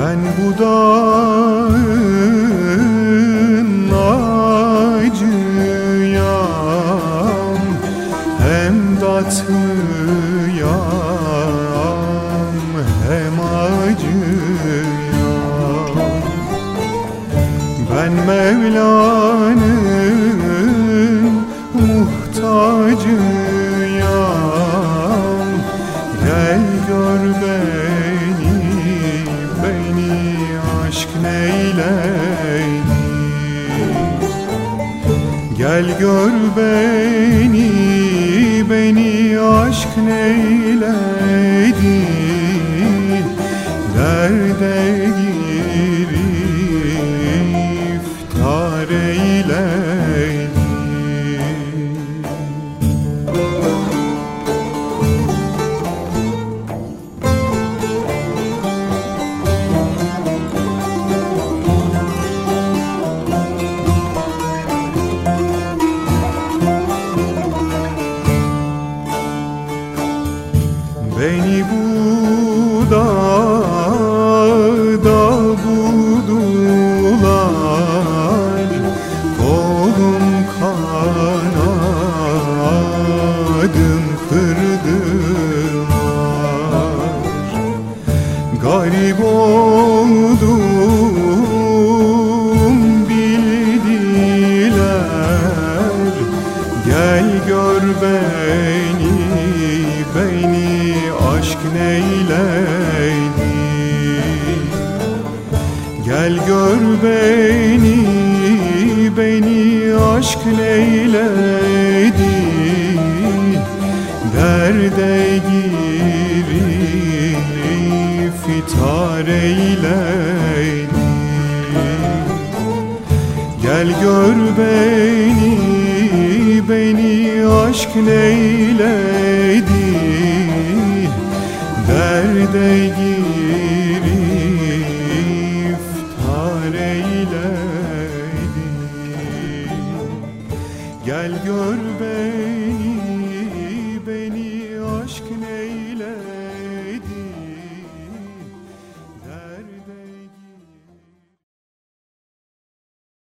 Ben bu dağın acıyam Hem tatlıyam hem acıyam Ben Mevla'nın muhtacıyam Gel gör beni, beni aşk neyledi Beni bu dağda buldular. Kolum kanadım kırdılar Garip oldum bildiler. Gel gör beni, gör beni, beni aşk neyledi. Derde giriftar eyledi. Gel gör beni, beni aşk neyledi. Derde eyledi Gel gör beni,